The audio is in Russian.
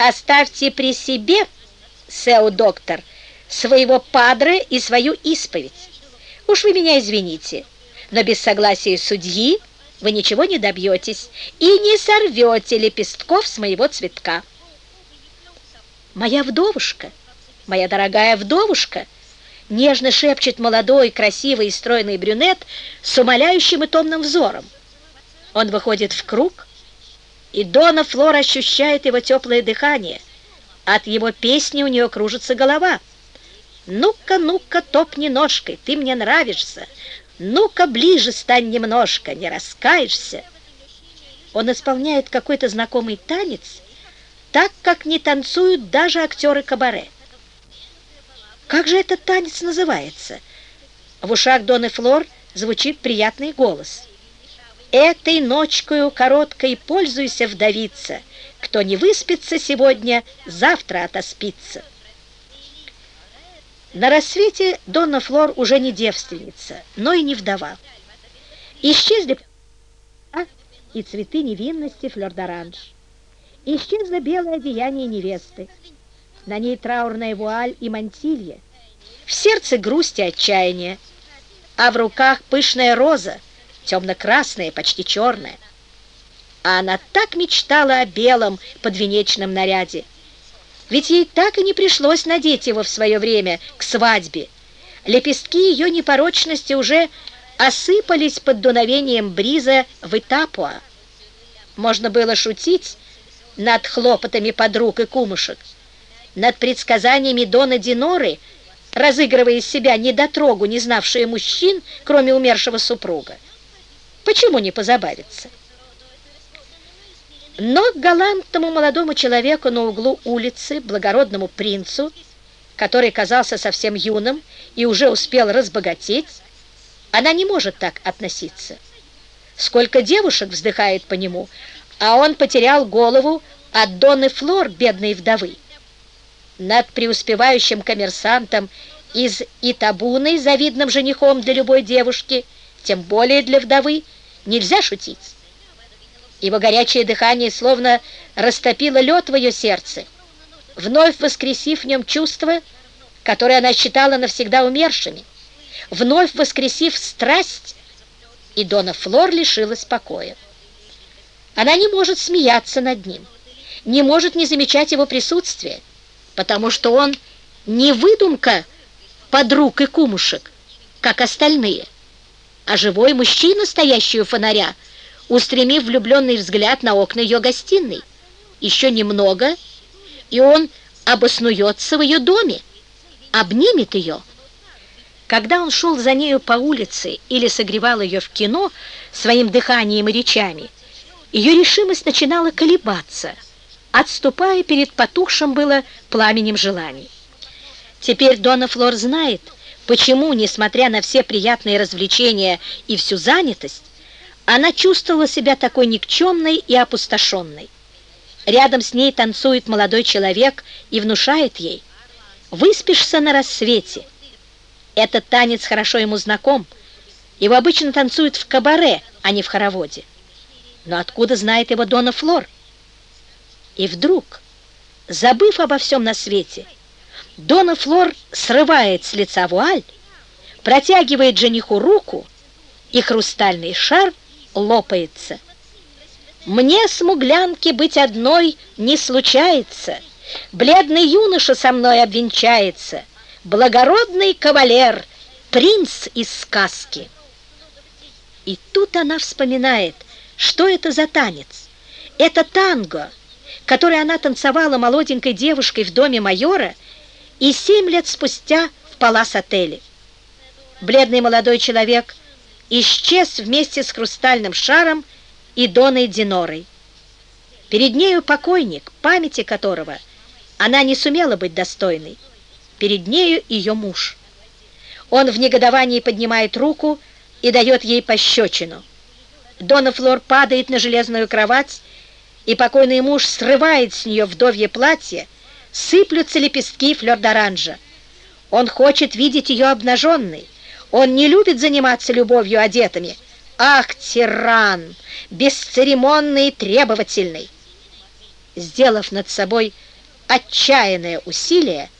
Оставьте при себе, сео-доктор, своего падре и свою исповедь. Уж вы меня извините, но без согласия судьи вы ничего не добьетесь и не сорвете лепестков с моего цветка. Моя вдовушка, моя дорогая вдовушка, нежно шепчет молодой, красивый и стройный брюнет с умоляющим и томным взором. Он выходит в круг, и Дона Флор ощущает его теплое дыхание. От его песни у нее кружится голова. «Ну-ка, ну-ка, топни ножкой, ты мне нравишься. Ну-ка, ближе стань немножко, не раскаешься». Он исполняет какой-то знакомый танец, так, как не танцуют даже актеры кабаре. Как же этот танец называется? В ушах Доны Флор звучит приятный голос. Этой ночкою короткой пользуйся, вдовица. Кто не выспится сегодня, завтра отоспится. На рассвете Донна Флор уже не девственница, но и не вдова. Исчезли и цветы невинности флёр-д'оранж. Исчезло белое одеяние невесты. На ней траурная вуаль и мантилья. В сердце грусть и отчаяние, а в руках пышная роза — темно-красное, почти черное. А она так мечтала о белом подвенечном наряде. Ведь ей так и не пришлось надеть его в свое время к свадьбе. Лепестки ее непорочности уже осыпались под дуновением бриза в Итапуа. Можно было шутить над хлопотами подруг и кумушек, над предсказаниями Дона Диноры, разыгрывая из себя недотрогу, не знавшие мужчин, кроме умершего супруга. Почему не позабавиться? Но галантному молодому человеку на углу улицы, благородному принцу, который казался совсем юным и уже успел разбогатеть, она не может так относиться. Сколько девушек вздыхает по нему, а он потерял голову от Донны Флор, бедной вдовы. Над преуспевающим коммерсантом из Итабуны, завидным женихом для любой девушки – тем более для вдовы, нельзя шутить. Его горячее дыхание словно растопило лед в ее сердце, вновь воскресив в нем чувства, которые она считала навсегда умершими, вновь воскресив страсть, и Дона Флор лишилась покоя. Она не может смеяться над ним, не может не замечать его присутствия, потому что он не выдумка подруг и кумушек, как остальные – а живой мужчина, стоящий у фонаря, устремив влюбленный взгляд на окна ее гостиной. Еще немного, и он обоснуется в ее доме, обнимет ее. Когда он шел за нею по улице или согревал ее в кино своим дыханием и речами, ее решимость начинала колебаться, отступая перед потухшим было пламенем желаний. Теперь Дона Флор знает, почему, несмотря на все приятные развлечения и всю занятость, она чувствовала себя такой никчемной и опустошенной. Рядом с ней танцует молодой человек и внушает ей «Выспишься на рассвете». Этот танец хорошо ему знаком. Его обычно танцуют в кабаре, а не в хороводе. Но откуда знает его Дона Флор? И вдруг, забыв обо всем на свете, Дона Флор срывает с лица вуаль, протягивает жениху руку, и хрустальный шар лопается. Мне, смуглянке, быть одной не случается. Бледный юноша со мной обвенчается, благородный кавалер, принц из сказки. И тут она вспоминает, что это за танец. Это танго, который она танцевала молоденькой девушкой в доме майора, и семь лет спустя в палас-отеле. Бледный молодой человек исчез вместе с хрустальным шаром и Доной Динорой. Перед нею покойник, памяти которого она не сумела быть достойной. Перед нею ее муж. Он в негодовании поднимает руку и дает ей пощечину. Дона Флор падает на железную кровать, и покойный муж срывает с нее вдовье платье, сыплются лепестки флёр-д'оранжа. Он хочет видеть ее обнаженной. Он не любит заниматься любовью одетыми. Ах, тиран, бесцеремонный и требовательный! Сделав над собой отчаянное усилие